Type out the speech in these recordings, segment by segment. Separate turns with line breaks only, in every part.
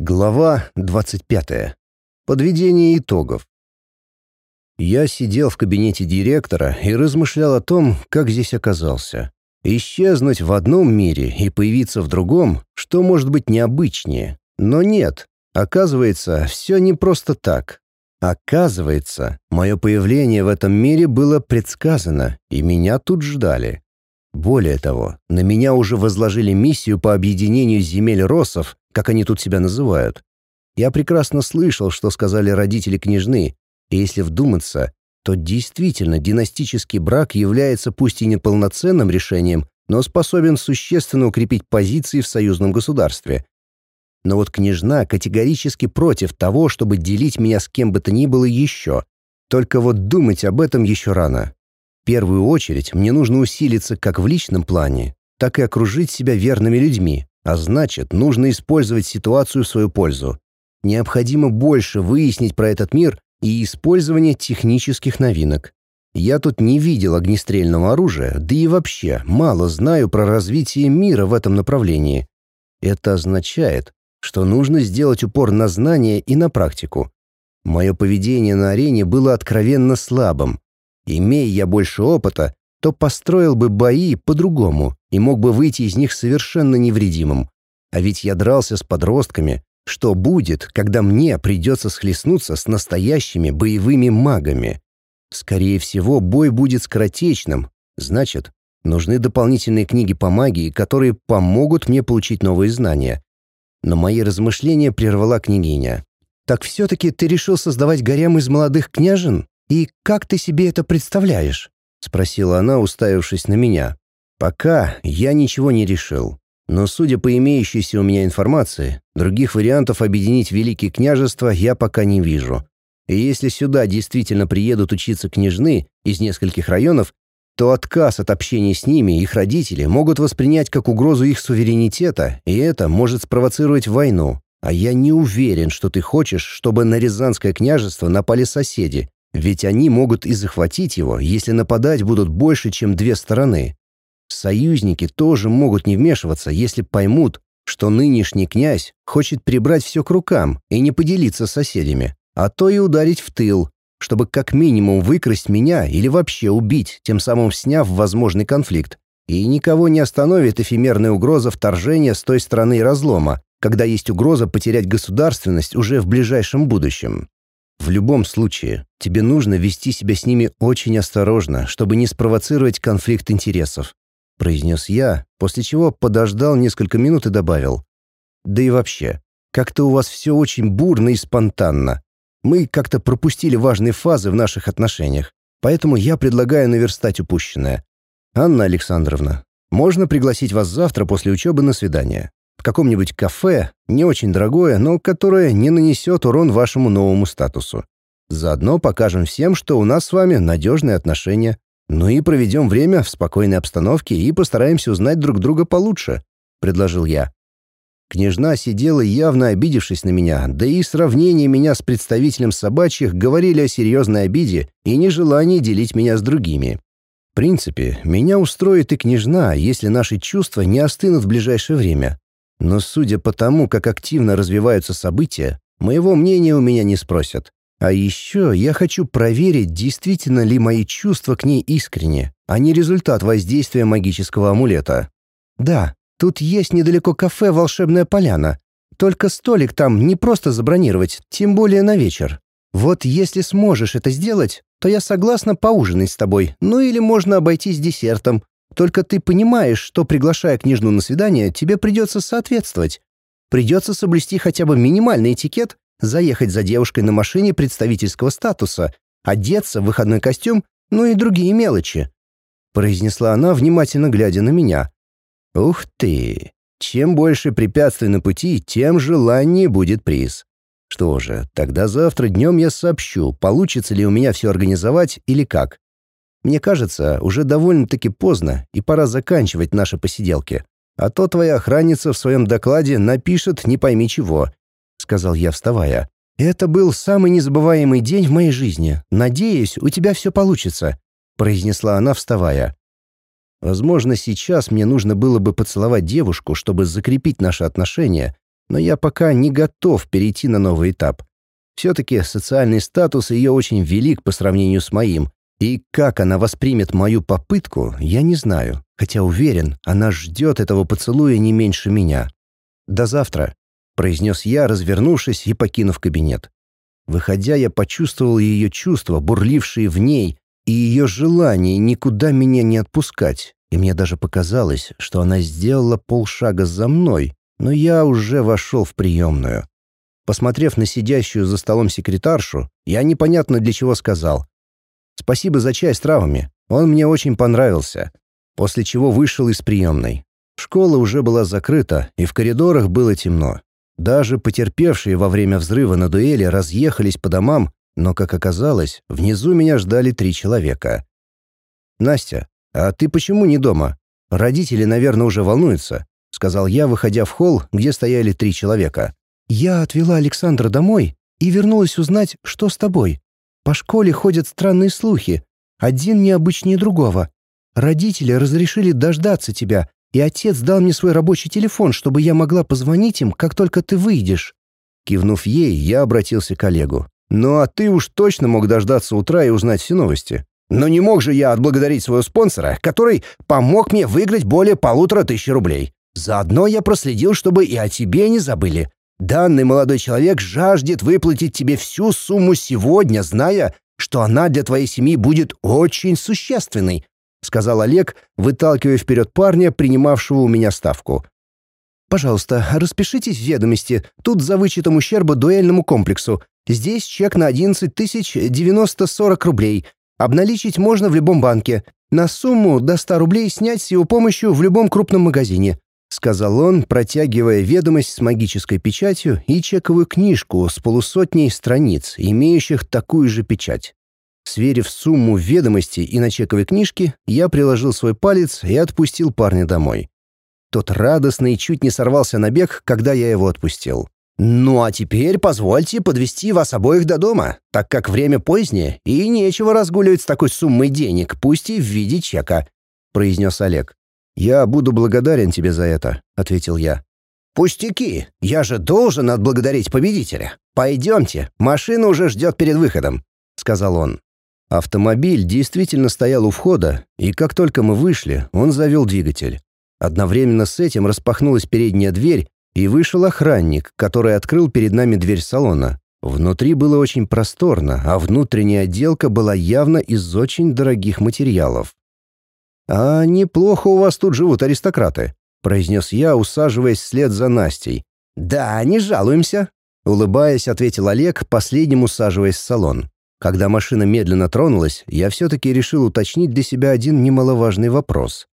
Глава 25. Подведение итогов. Я сидел в кабинете директора и размышлял о том, как здесь оказался. Исчезнуть в одном мире и появиться в другом, что может быть необычнее. Но нет, оказывается, все не просто так. Оказывается, мое появление в этом мире было предсказано, и меня тут ждали. Более того, на меня уже возложили миссию по объединению земель Россов, как они тут себя называют. Я прекрасно слышал, что сказали родители княжны, и если вдуматься, то действительно династический брак является пусть и неполноценным решением, но способен существенно укрепить позиции в союзном государстве. Но вот княжна категорически против того, чтобы делить меня с кем бы то ни было еще. Только вот думать об этом еще рано первую очередь мне нужно усилиться как в личном плане, так и окружить себя верными людьми, а значит, нужно использовать ситуацию в свою пользу. Необходимо больше выяснить про этот мир и использование технических новинок. Я тут не видел огнестрельного оружия, да и вообще мало знаю про развитие мира в этом направлении. Это означает, что нужно сделать упор на знания и на практику. Мое поведение на арене было откровенно слабым, Имея я больше опыта, то построил бы бои по-другому и мог бы выйти из них совершенно невредимым. А ведь я дрался с подростками. Что будет, когда мне придется схлестнуться с настоящими боевыми магами? Скорее всего, бой будет скоротечным. Значит, нужны дополнительные книги по магии, которые помогут мне получить новые знания. Но мои размышления прервала княгиня. «Так все-таки ты решил создавать гарем из молодых княжен?» «И как ты себе это представляешь?» — спросила она, уставившись на меня. «Пока я ничего не решил. Но, судя по имеющейся у меня информации, других вариантов объединить Великие княжества я пока не вижу. И если сюда действительно приедут учиться княжны из нескольких районов, то отказ от общения с ними их родители могут воспринять как угрозу их суверенитета, и это может спровоцировать войну. А я не уверен, что ты хочешь, чтобы на Рязанское княжество напали соседи, ведь они могут и захватить его, если нападать будут больше, чем две стороны. Союзники тоже могут не вмешиваться, если поймут, что нынешний князь хочет прибрать все к рукам и не поделиться с соседями, а то и ударить в тыл, чтобы как минимум выкрасть меня или вообще убить, тем самым сняв возможный конфликт. И никого не остановит эфемерная угроза вторжения с той стороны разлома, когда есть угроза потерять государственность уже в ближайшем будущем. В любом случае, тебе нужно вести себя с ними очень осторожно, чтобы не спровоцировать конфликт интересов», — произнес я, после чего подождал несколько минут и добавил. «Да и вообще, как-то у вас все очень бурно и спонтанно. Мы как-то пропустили важные фазы в наших отношениях, поэтому я предлагаю наверстать упущенное. Анна Александровна, можно пригласить вас завтра после учебы на свидание в каком-нибудь кафе, не очень дорогое, но которое не нанесет урон вашему новому статусу. Заодно покажем всем, что у нас с вами надежные отношения. Ну и проведем время в спокойной обстановке и постараемся узнать друг друга получше», — предложил я. Княжна сидела, явно обидевшись на меня, да и сравнение меня с представителем собачьих говорили о серьезной обиде и нежелании делить меня с другими. В принципе, меня устроит и княжна, если наши чувства не остынут в ближайшее время. Но судя по тому, как активно развиваются события, моего мнения у меня не спросят. А еще я хочу проверить, действительно ли мои чувства к ней искренне, а не результат воздействия магического амулета. Да, тут есть недалеко кафе «Волшебная поляна». Только столик там не просто забронировать, тем более на вечер. Вот если сможешь это сделать, то я согласна поужинать с тобой, ну или можно обойтись десертом. Только ты понимаешь, что, приглашая княжну на свидание, тебе придется соответствовать. Придется соблюсти хотя бы минимальный этикет, заехать за девушкой на машине представительского статуса, одеться в выходной костюм, ну и другие мелочи», — произнесла она, внимательно глядя на меня. «Ух ты! Чем больше препятствий на пути, тем желаннее будет приз. Что же, тогда завтра днем я сообщу, получится ли у меня все организовать или как. Мне кажется, уже довольно-таки поздно, и пора заканчивать наши посиделки. А то твоя охранница в своем докладе напишет не пойми чего», — сказал я, вставая. «Это был самый незабываемый день в моей жизни. Надеюсь, у тебя все получится», — произнесла она, вставая. Возможно, сейчас мне нужно было бы поцеловать девушку, чтобы закрепить наши отношения, но я пока не готов перейти на новый этап. Все-таки социальный статус ее очень велик по сравнению с моим, и как она воспримет мою попытку, я не знаю, хотя уверен, она ждет этого поцелуя не меньше меня. «До завтра», — произнес я, развернувшись и покинув кабинет. Выходя, я почувствовал ее чувства, бурлившие в ней, и ее желание никуда меня не отпускать, и мне даже показалось, что она сделала полшага за мной, но я уже вошел в приемную. Посмотрев на сидящую за столом секретаршу, я непонятно для чего сказал. «Спасибо за чай с травами, он мне очень понравился», после чего вышел из приемной. Школа уже была закрыта, и в коридорах было темно. Даже потерпевшие во время взрыва на дуэли разъехались по домам, но, как оказалось, внизу меня ждали три человека. «Настя, а ты почему не дома? Родители, наверное, уже волнуются», — сказал я, выходя в холл, где стояли три человека. «Я отвела Александра домой и вернулась узнать, что с тобой. По школе ходят странные слухи, один необычнее другого. Родители разрешили дождаться тебя, и отец дал мне свой рабочий телефон, чтобы я могла позвонить им, как только ты выйдешь». Кивнув ей, я обратился к Олегу. «Ну а ты уж точно мог дождаться утра и узнать все новости. Но не мог же я отблагодарить своего спонсора, который помог мне выиграть более полутора тысяч рублей. Заодно я проследил, чтобы и о тебе не забыли. Данный молодой человек жаждет выплатить тебе всю сумму сегодня, зная, что она для твоей семьи будет очень существенной. — сказал Олег, выталкивая вперед парня, принимавшего у меня ставку. «Пожалуйста, распишитесь в ведомости. Тут за вычетом ущерба дуэльному комплексу. Здесь чек на 11 тысяч 90-40 рублей. Обналичить можно в любом банке. На сумму до 100 рублей снять с его помощью в любом крупном магазине», — сказал он, протягивая ведомость с магической печатью и чековую книжку с полусотней страниц, имеющих такую же печать. Сверив сумму ведомости и на чековой книжке, я приложил свой палец и отпустил парня домой. Тот радостно и чуть не сорвался на бег, когда я его отпустил. «Ну а теперь позвольте подвести вас обоих до дома, так как время позднее, и нечего разгуливать с такой суммой денег, пусть и в виде чека», — произнес Олег. «Я буду благодарен тебе за это», — ответил я. «Пустяки! Я же должен отблагодарить победителя. Пойдемте, машина уже ждет перед выходом», — сказал он. Автомобиль действительно стоял у входа, и как только мы вышли, он завел двигатель. Одновременно с этим распахнулась передняя дверь, и вышел охранник, который открыл перед нами дверь салона. Внутри было очень просторно, а внутренняя отделка была явно из очень дорогих материалов. «А неплохо у вас тут живут аристократы», — произнес я, усаживаясь вслед за Настей. «Да, не жалуемся», — улыбаясь, ответил Олег, последним усаживаясь в салон. Когда машина медленно тронулась, я все-таки решил уточнить для себя один немаловажный вопрос.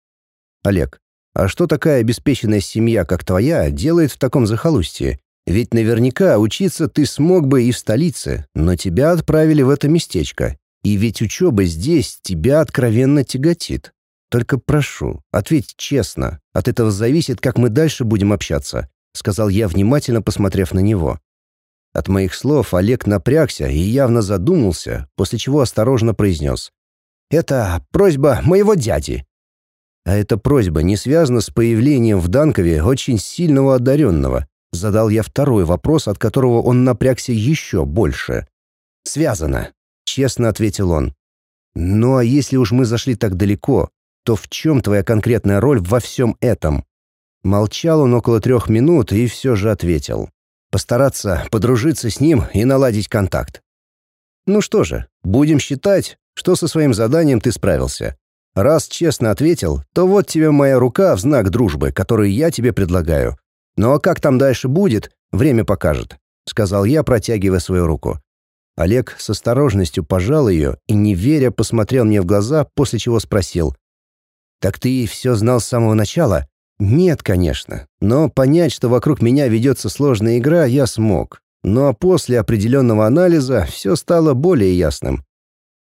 «Олег, а что такая обеспеченная семья, как твоя, делает в таком захолустье? Ведь наверняка учиться ты смог бы и в столице, но тебя отправили в это местечко. И ведь учеба здесь тебя откровенно тяготит. Только прошу, ответь честно. От этого зависит, как мы дальше будем общаться», — сказал я, внимательно посмотрев на него. От моих слов Олег напрягся и явно задумался, после чего осторожно произнес. «Это просьба моего дяди». А эта просьба не связана с появлением в Данкове очень сильного одаренного. Задал я второй вопрос, от которого он напрягся еще больше. «Связано», — честно ответил он. «Ну а если уж мы зашли так далеко, то в чем твоя конкретная роль во всем этом?» Молчал он около трех минут и все же ответил постараться подружиться с ним и наладить контакт. Ну что же, будем считать, что со своим заданием ты справился. Раз честно ответил, то вот тебе моя рука в знак дружбы, которую я тебе предлагаю. Ну а как там дальше будет, время покажет», — сказал я, протягивая свою руку. Олег с осторожностью пожал ее и, не веря, посмотрел мне в глаза, после чего спросил. «Так ты все знал с самого начала?» Нет, конечно, но понять, что вокруг меня ведется сложная игра, я смог. Но после определенного анализа все стало более ясным.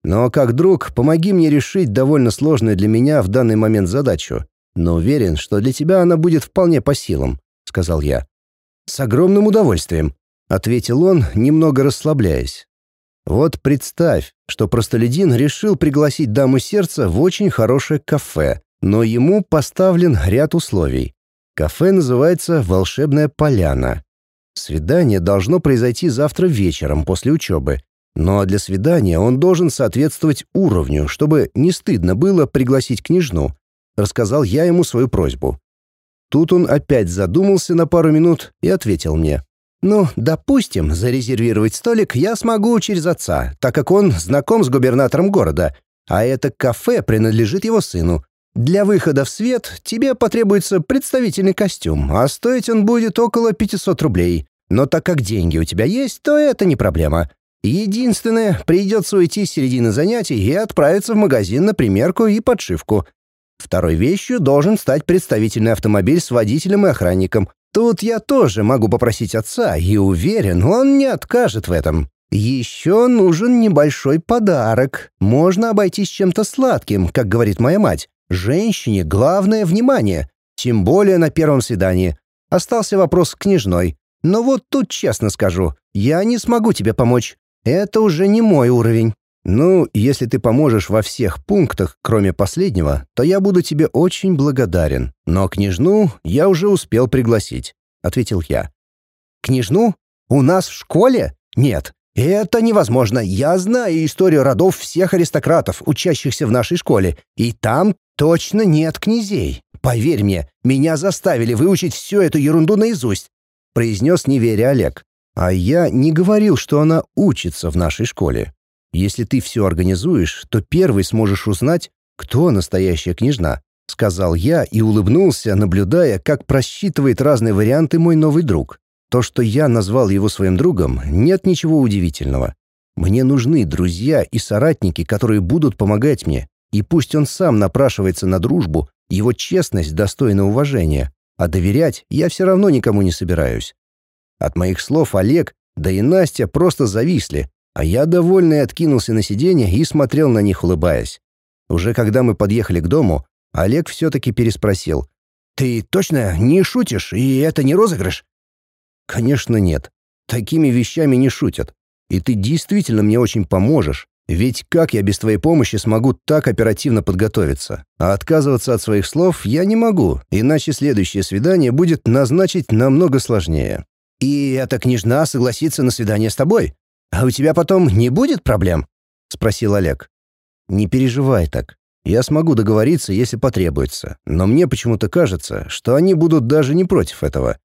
Но как друг, помоги мне решить довольно сложную для меня в данный момент задачу. Но уверен, что для тебя она будет вполне по силам, сказал я. С огромным удовольствием, ответил он, немного расслабляясь. Вот представь, что простолюдин решил пригласить даму сердца в очень хорошее кафе, но ему поставлен ряд условий. Кафе называется «Волшебная поляна». Свидание должно произойти завтра вечером после учебы. Но для свидания он должен соответствовать уровню, чтобы не стыдно было пригласить княжну. Рассказал я ему свою просьбу. Тут он опять задумался на пару минут и ответил мне. «Ну, допустим, зарезервировать столик я смогу через отца, так как он знаком с губернатором города, а это кафе принадлежит его сыну. Для выхода в свет тебе потребуется представительный костюм, а стоить он будет около 500 рублей. Но так как деньги у тебя есть, то это не проблема. Единственное, придется уйти с середины занятий и отправиться в магазин на примерку и подшивку. Второй вещью должен стать представительный автомобиль с водителем и охранником. Тут я тоже могу попросить отца, и уверен, он не откажет в этом. Еще нужен небольшой подарок. Можно обойтись чем-то сладким, как говорит моя мать. Женщине главное внимание, тем более на первом свидании. Остался вопрос с княжной. Но вот тут честно скажу, я не смогу тебе помочь. Это уже не мой уровень. Ну, если ты поможешь во всех пунктах, кроме последнего, то я буду тебе очень благодарен. Но княжну я уже успел пригласить, ответил я. Княжну? У нас в школе? Нет, это невозможно. Я знаю историю родов всех аристократов, учащихся в нашей школе, и там точно нет князей. Поверь мне, меня заставили выучить всю эту ерунду наизусть произнес неверя Олег. А я не говорил, что она учится в нашей школе. Если ты все организуешь, то первый сможешь узнать, кто настоящая княжна, сказал я и улыбнулся, наблюдая, как просчитывает разные варианты мой новый друг. То, что я назвал его своим другом, нет ничего удивительного. Мне нужны друзья и соратники, которые будут помогать мне, и пусть он сам напрашивается на дружбу, его честность достойна уважения, а доверять я все равно никому не собираюсь. От моих слов Олег, да и Настя просто зависли, а я довольный откинулся на сиденье и смотрел на них, улыбаясь. Уже когда мы подъехали к дому, Олег все-таки переспросил. «Ты точно не шутишь, и это не розыгрыш?» «Конечно нет. Такими вещами не шутят. И ты действительно мне очень поможешь, ведь как я без твоей помощи смогу так оперативно подготовиться? А отказываться от своих слов я не могу, иначе следующее свидание будет назначить намного сложнее. И эта княжна согласится на свидание с тобой? А у тебя потом не будет проблем? Спросил Олег. Не переживай так. Я смогу договориться, если потребуется. Но мне почему-то кажется, что они будут даже не против этого.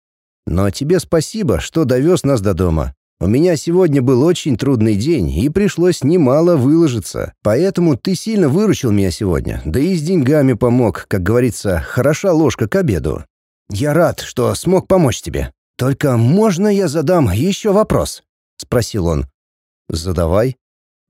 Но тебе спасибо, что довез нас до дома. У меня сегодня был очень трудный день, и пришлось немало выложиться. Поэтому ты сильно выручил меня сегодня, да и с деньгами помог, как говорится, хороша ложка к обеду. Я рад, что смог помочь тебе. Только можно я задам еще вопрос?» — спросил он. «Задавай».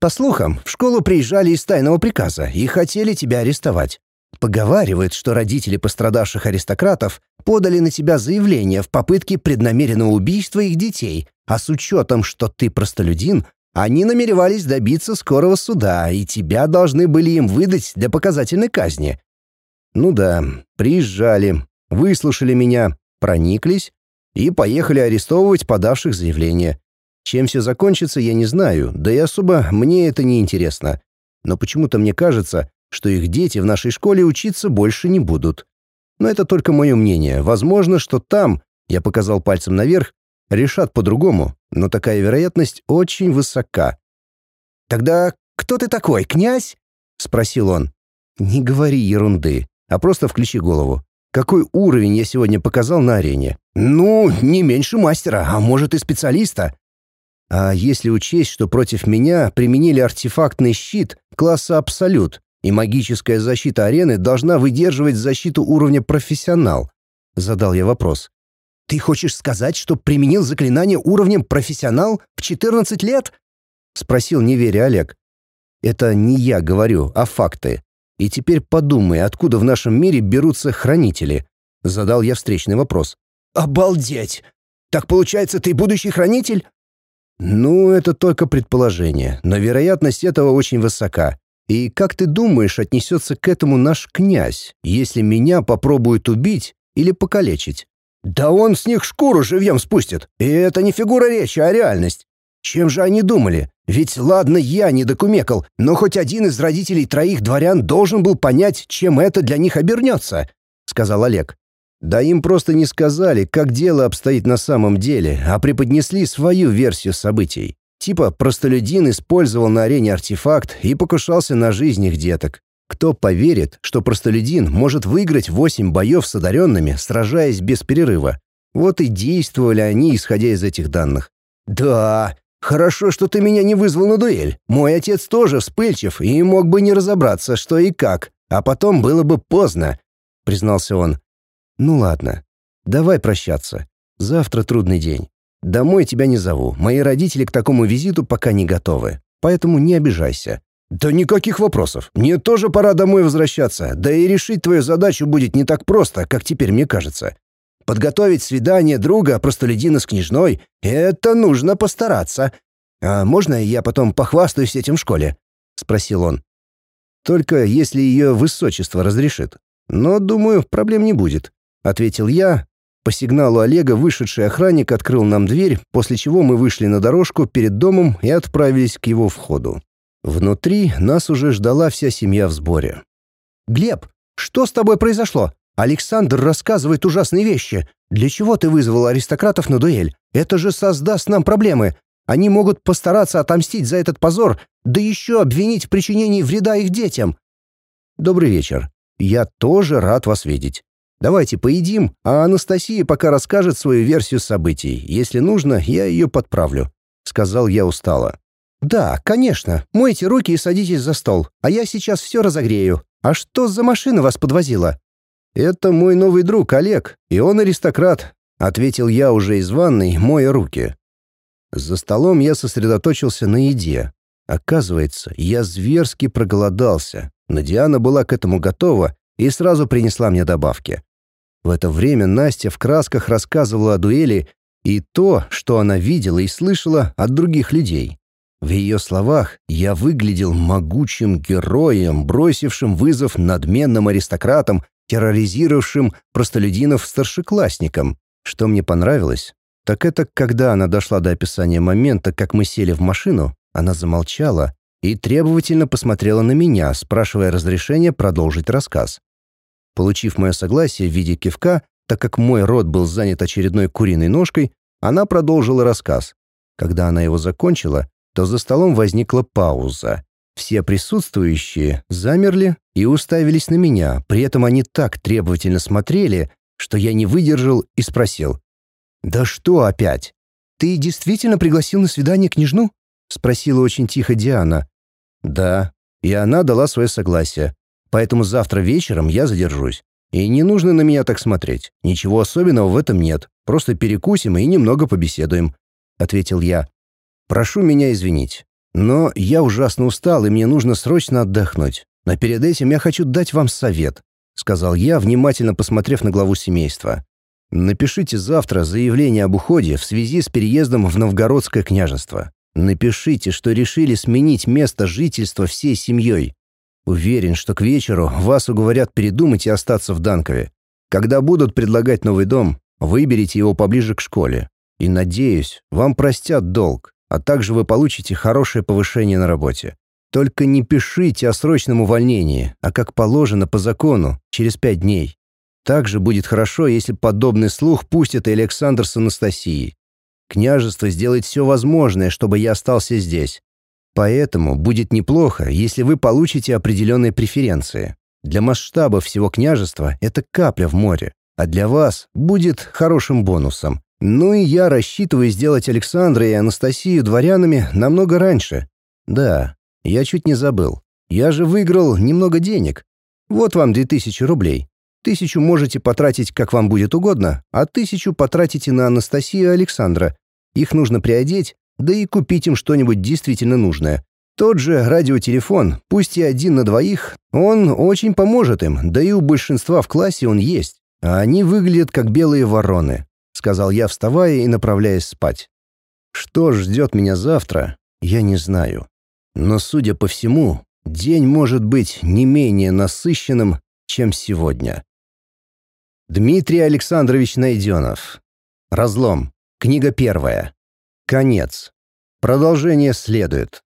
«По слухам, в школу приезжали из тайного приказа и хотели тебя арестовать. Поговаривают, что родители пострадавших аристократов подали на тебя заявление в попытке преднамеренного убийства их детей, а с учетом, что ты простолюдин, они намеревались добиться скорого суда, и тебя должны были им выдать для показательной казни. Ну да, приезжали, выслушали меня, прониклись и поехали арестовывать подавших заявление. Чем все закончится, я не знаю, да и особо мне это не интересно. Но почему-то мне кажется, что их дети в нашей школе учиться больше не будут. Но это только мое мнение. Возможно, что там, я показал пальцем наверх, решат по-другому, но такая вероятность очень высока. «Тогда кто ты такой, князь?» — спросил он. «Не говори ерунды, а просто включи голову. Какой уровень я сегодня показал на арене? Ну, не меньше мастера, а может и специалиста. А если учесть, что против меня применили артефактный щит класса «Абсолют», и магическая защита арены должна выдерживать защиту уровня «Профессионал», задал я вопрос. Ты хочешь сказать, что применил заклинание уровнем профессионал в 14 лет? спросил неверя Олег. Это не я говорю, а факты. И теперь подумай, откуда в нашем мире берутся хранители? задал я встречный вопрос. Обалдеть! Так получается, ты будущий хранитель? Ну, это только предположение, но вероятность этого очень высока. И как ты думаешь, отнесется к этому наш князь, если меня попробуют убить или покалечить? Да он с них шкуру живьем спустит. И это не фигура речи, а реальность. Чем же они думали? Ведь ладно, я не докумекал, но хоть один из родителей троих дворян должен был понять, чем это для них обернется, сказал Олег. Да им просто не сказали, как дело обстоит на самом деле, а преподнесли свою версию событий. Типа простолюдин использовал на арене артефакт и покушался на жизнь их деток. Кто поверит, что простолюдин может выиграть восемь боев с одаренными, сражаясь без перерыва? Вот и действовали они, исходя из этих данных. «Да, хорошо, что ты меня не вызвал на дуэль. Мой отец тоже вспыльчив и мог бы не разобраться, что и как, а потом было бы поздно», — признался он. «Ну ладно, давай прощаться. Завтра трудный день. Домой тебя не зову, мои родители к такому визиту пока не готовы, поэтому не обижайся». «Да никаких вопросов. Мне тоже пора домой возвращаться. Да и решить твою задачу будет не так просто, как теперь мне кажется. Подготовить свидание друга простолюдина с княжной — это нужно постараться. А можно я потом похвастаюсь этим в школе?» — спросил он. «Только если ее высочество разрешит. Но, думаю, проблем не будет», — ответил я, по сигналу Олега вышедший охранник открыл нам дверь, после чего мы вышли на дорожку перед домом и отправились к его входу. Внутри нас уже ждала вся семья в сборе. «Глеб, что с тобой произошло? Александр рассказывает ужасные вещи. Для чего ты вызвал аристократов на дуэль? Это же создаст нам проблемы. Они могут постараться отомстить за этот позор, да еще обвинить в причинении вреда их детям». «Добрый вечер. Я тоже рад вас видеть. Давайте поедим, а Анастасия пока расскажет свою версию событий. Если нужно, я ее подправлю», — сказал я устало. «Да, конечно. Мойте руки и садитесь за стол, а я сейчас все разогрею. А что за машина вас подвозила?» «Это мой новый друг Олег, и он аристократ», — ответил я уже из ванной, моя руки. За столом я сосредоточился на еде. Оказывается, я зверски проголодался, но Диана была к этому готова и сразу принесла мне добавки. В это время Настя в красках рассказывала о дуэли и то, что она видела и слышала от других людей. В ее словах я выглядел могучим героем, бросившим вызов надменным аристократам, терроризировавшим простолюдинов-старшеклассникам. Что мне понравилось, так это когда она дошла до описания момента, как мы сели в машину, она замолчала и требовательно посмотрела на меня, спрашивая разрешения продолжить рассказ. Получив мое согласие в виде кивка, так как мой рот был занят очередной куриной ножкой, она продолжила рассказ. Когда она его закончила, то за столом возникла пауза. Все присутствующие замерли и уставились на меня, при этом они так требовательно смотрели, что я не выдержал и спросил. «Да что опять? Ты действительно пригласил на свидание княжну?» — спросила очень тихо Диана. «Да». И она дала свое согласие. Поэтому завтра вечером я задержусь. И не нужно на меня так смотреть. Ничего особенного в этом нет. Просто перекусим и немного побеседуем», — ответил я. «Прошу меня извинить. Но я ужасно устал, и мне нужно срочно отдохнуть. Но перед этим я хочу дать вам совет», — сказал я, внимательно посмотрев на главу семейства. «Напишите завтра заявление об уходе в связи с переездом в Новгородское княжество. Напишите, что решили сменить место жительства всей семьей. Уверен, что к вечеру вас уговорят передумать и остаться в Данкове. Когда будут предлагать новый дом, выберите его поближе к школе. И, надеюсь, вам простят долг, а также вы получите хорошее повышение на работе. Только не пишите о срочном увольнении, а как положено по закону, через пять дней. Также будет хорошо, если подобный слух пустят и Александр с Анастасией. Княжество сделает все возможное, чтобы я остался здесь. Поэтому будет неплохо, если вы получите определенные преференции. Для масштаба всего княжества это капля в море, а для вас будет хорошим бонусом. Ну и я рассчитываю сделать Александра и Анастасию дворянами намного раньше. Да, я чуть не забыл. Я же выиграл немного денег. Вот вам две тысячи рублей. Тысячу можете потратить, как вам будет угодно, а тысячу потратите на Анастасию и Александра. Их нужно приодеть, да и купить им что-нибудь действительно нужное. Тот же радиотелефон, пусть и один на двоих, он очень поможет им, да и у большинства в классе он есть. А они выглядят как белые вороны, сказал я, вставая и направляясь спать. Что ждет меня завтра, я не знаю. Но, судя по всему, день может быть не менее насыщенным, чем сегодня. Дмитрий Александрович Найденов. Разлом. Книга первая. Конец. Продолжение следует.